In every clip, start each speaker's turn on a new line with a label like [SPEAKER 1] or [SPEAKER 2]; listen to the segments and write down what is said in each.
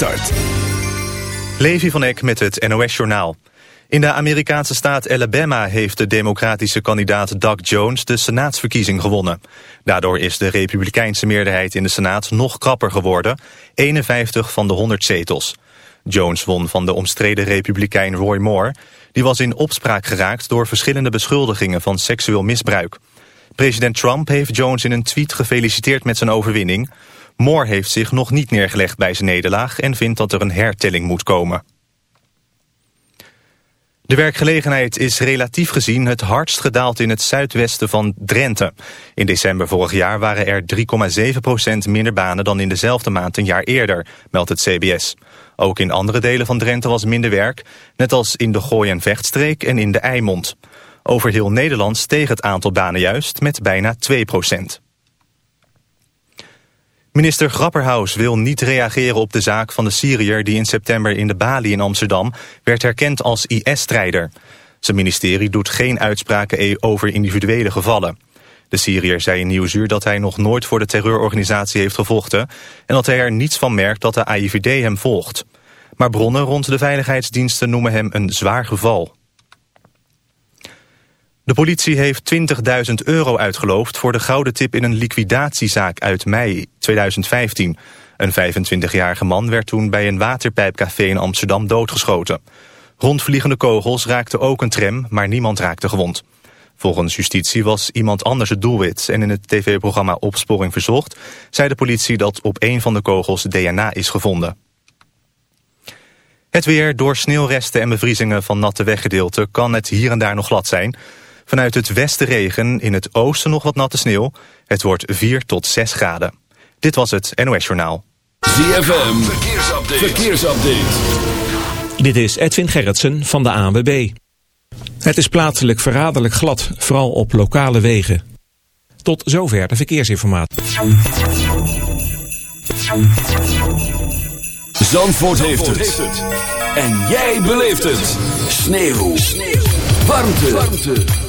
[SPEAKER 1] start.
[SPEAKER 2] Levi van Eck met het NOS-journaal. In de Amerikaanse staat Alabama heeft de democratische kandidaat Doug Jones de senaatsverkiezing gewonnen. Daardoor is de republikeinse meerderheid in de senaat nog krapper geworden, 51 van de 100 zetels. Jones won van de omstreden republikein Roy Moore. Die was in opspraak geraakt door verschillende beschuldigingen van seksueel misbruik. President Trump heeft Jones in een tweet gefeliciteerd met zijn overwinning. Moore heeft zich nog niet neergelegd bij zijn nederlaag en vindt dat er een hertelling moet komen. De werkgelegenheid is relatief gezien het hardst gedaald in het zuidwesten van Drenthe. In december vorig jaar waren er 3,7% minder banen dan in dezelfde maand een jaar eerder, meldt het CBS. Ook in andere delen van Drenthe was minder werk, net als in de Gooi- en Vechtstreek en in de Eimond. Over heel Nederland steeg het aantal banen juist met bijna 2 Minister Grapperhaus wil niet reageren op de zaak van de Syriër... die in september in de Bali in Amsterdam werd herkend als IS-strijder. Zijn ministerie doet geen uitspraken e- over individuele gevallen. De Syriër zei in Nieuwsuur dat hij nog nooit voor de terreurorganisatie heeft gevochten... en dat hij er niets van merkt dat de AIVD hem volgt. Maar bronnen rond de veiligheidsdiensten noemen hem een zwaar geval. De politie heeft 20.000 euro uitgeloofd voor de gouden tip in een liquidatiezaak uit mei 2015. Een 25-jarige man werd toen bij een waterpijpcafé in Amsterdam doodgeschoten. Rondvliegende kogels raakten ook een tram, maar niemand raakte gewond. Volgens justitie was iemand anders het doelwit en in het tv-programma Opsporing Verzocht zei de politie dat op een van de kogels DNA is gevonden. Het weer, door sneeuwresten en bevriezingen van natte weggedeelten kan het hier en daar nog glad zijn. Vanuit het westen regen, in het oosten nog wat natte sneeuw. Het wordt 4 tot 6 graden. Dit was het NOS Journaal.
[SPEAKER 1] ZFM, verkeersupdate. verkeersupdate.
[SPEAKER 3] Dit is Edwin Gerritsen van de ANWB. Het is plaatselijk verraderlijk glad, vooral op lokale wegen. Tot zover de verkeersinformatie.
[SPEAKER 1] Zandvoort, heeft, het. En jij beleeft het. Sneeuw. Sneeuw. Warmte. Warmte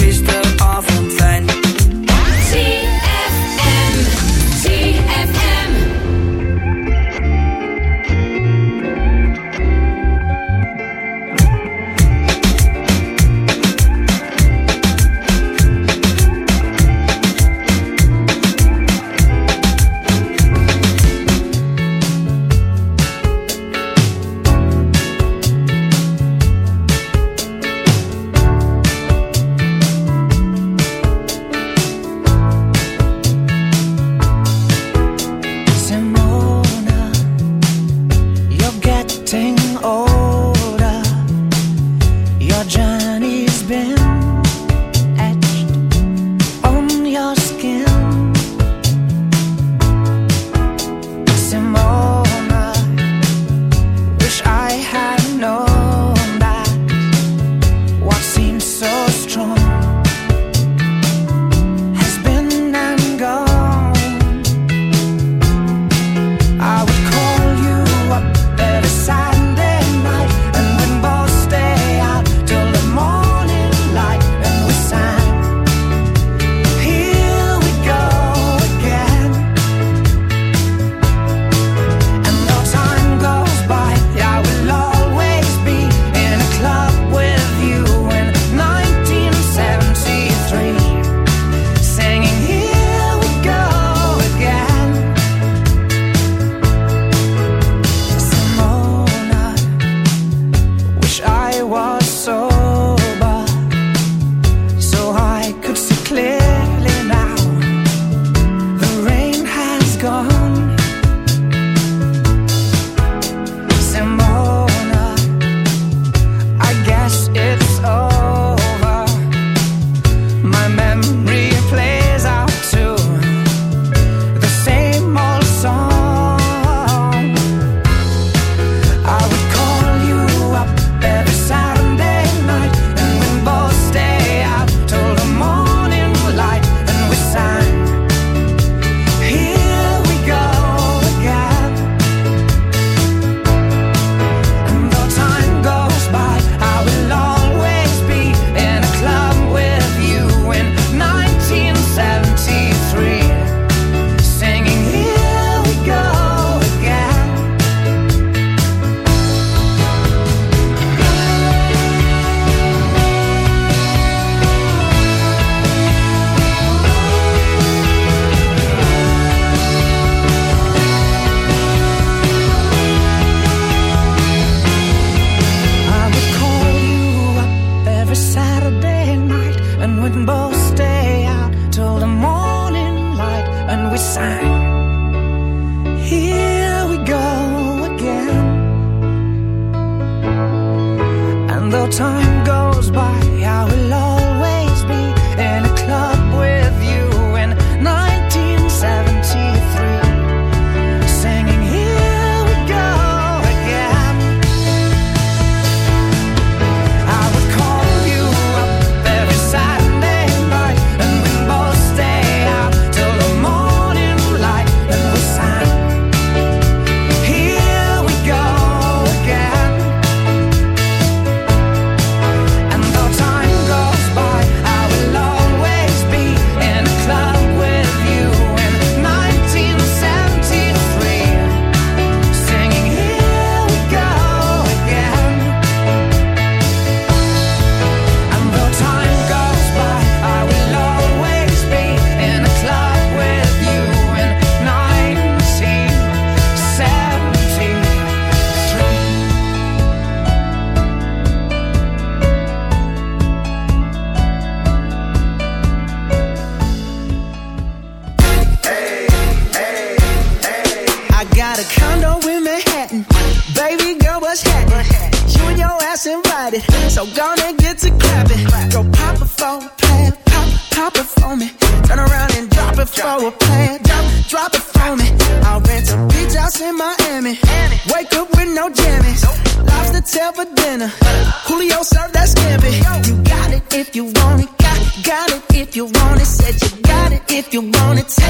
[SPEAKER 4] if you want it, got, got it if you want it, said you got it if you want it.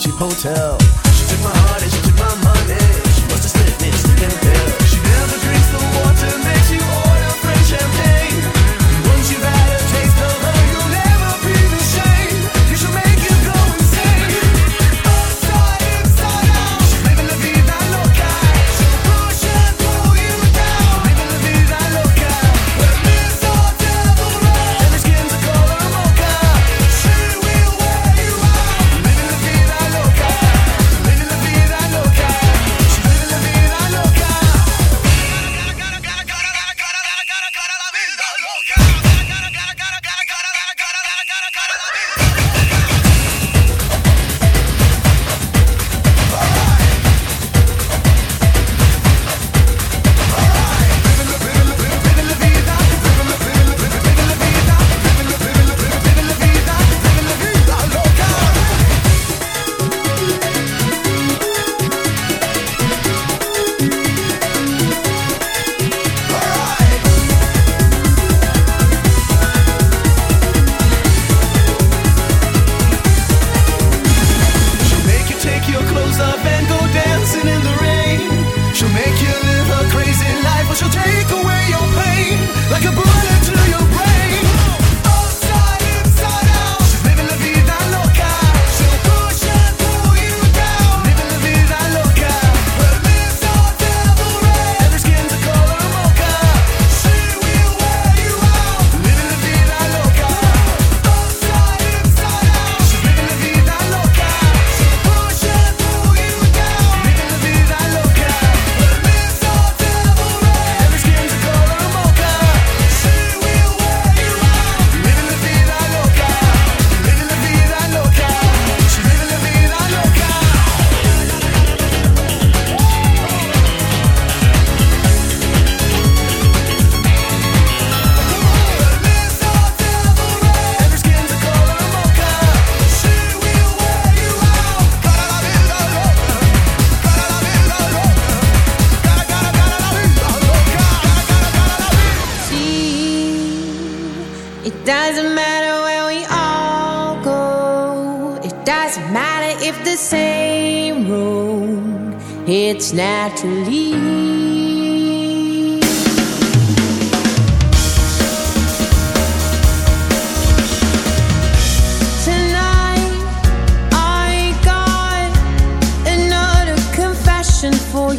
[SPEAKER 4] Chipotle.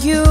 [SPEAKER 4] You.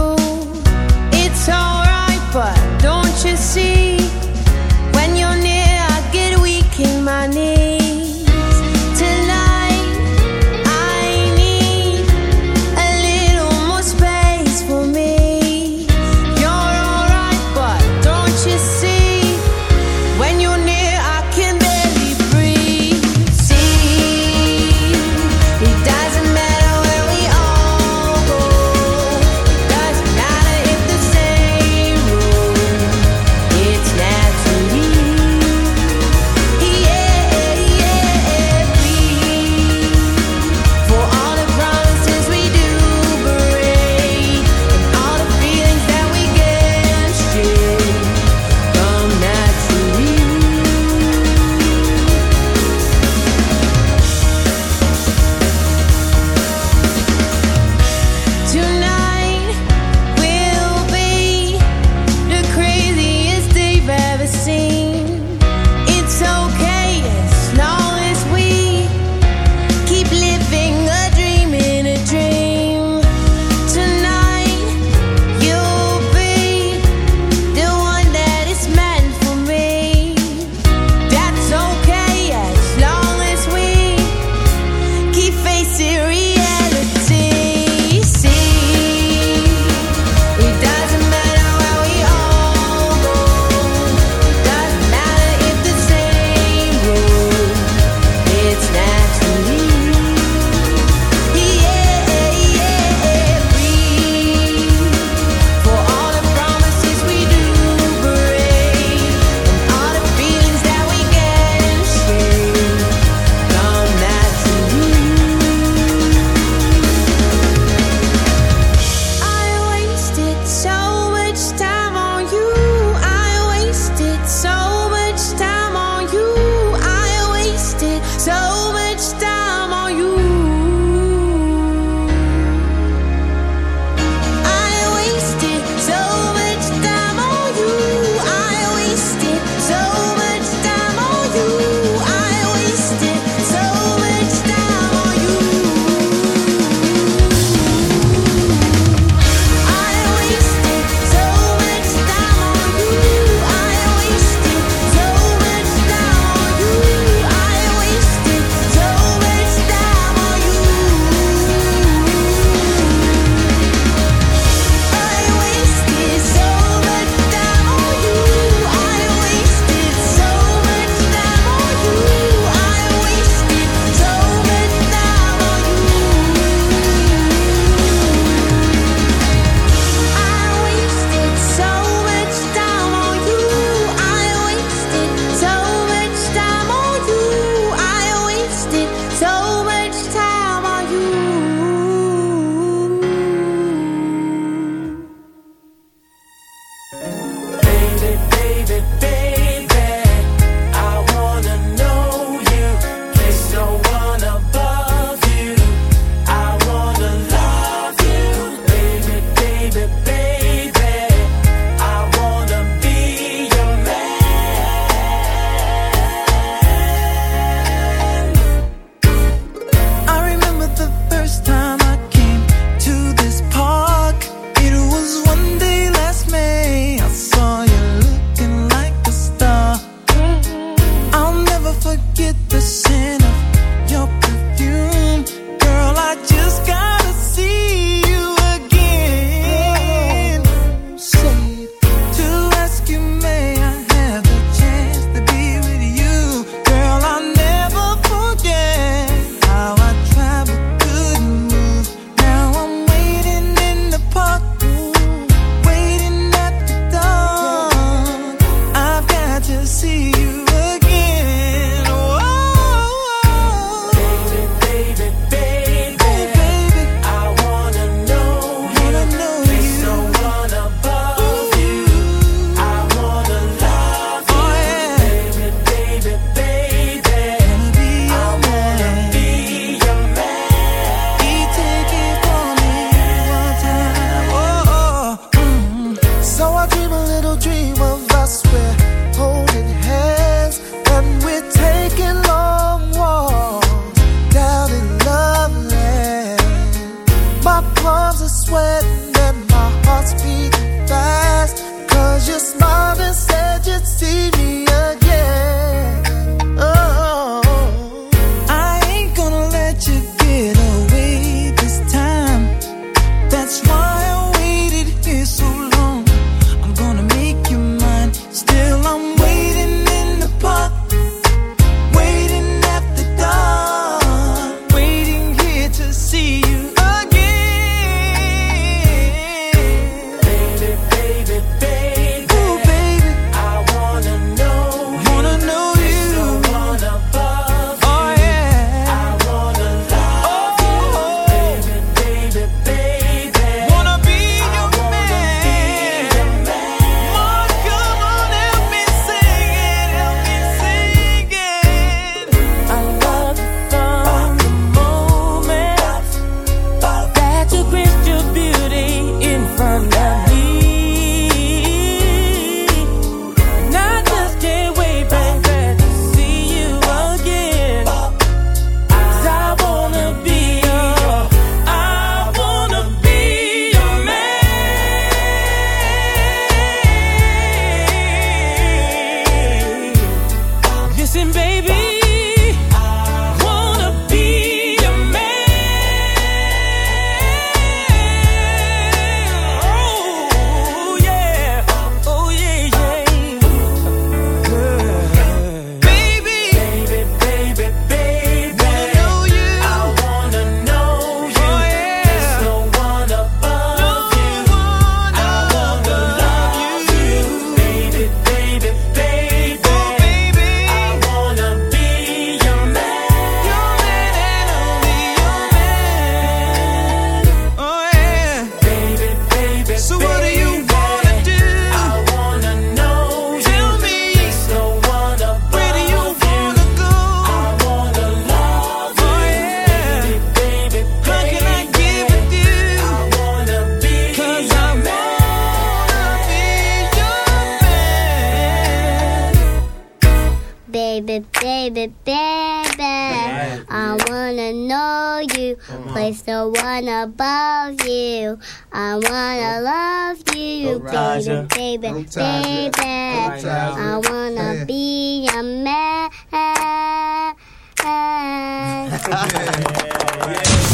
[SPEAKER 5] Place the one above you. I wanna love you, baby, baby, baby. I wanna be a man.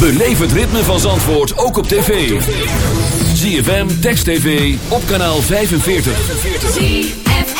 [SPEAKER 1] Beleef het ritme van Zandvoort ook op tv. ZFM, Text TV, op kanaal 45.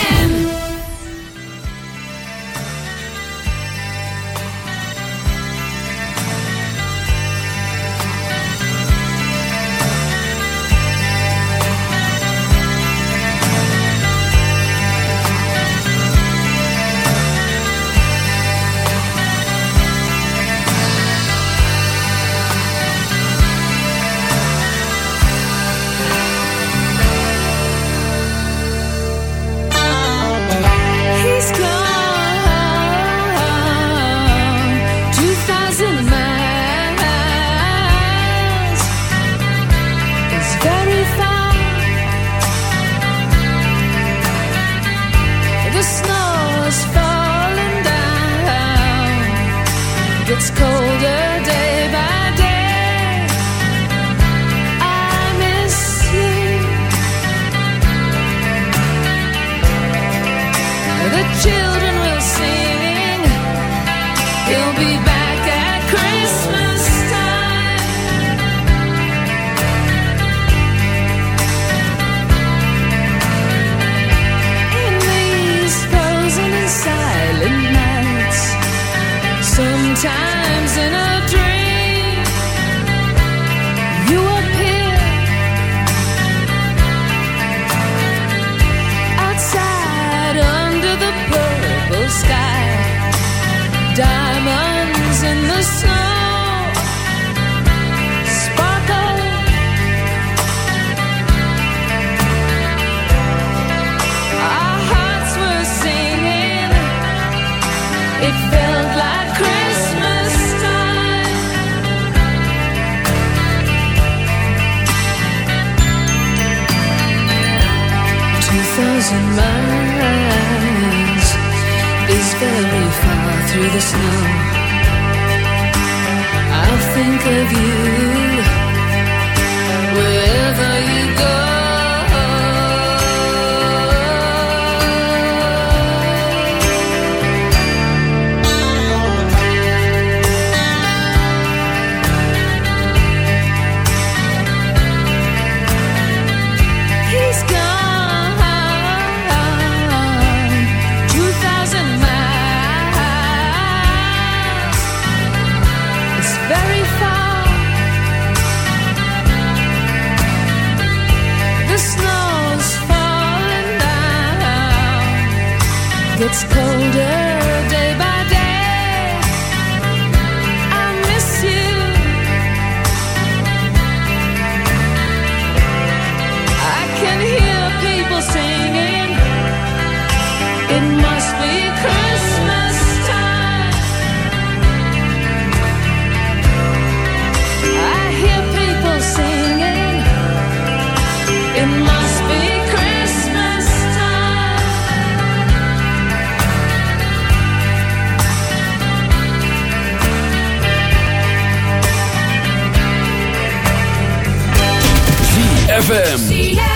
[SPEAKER 6] ZFM.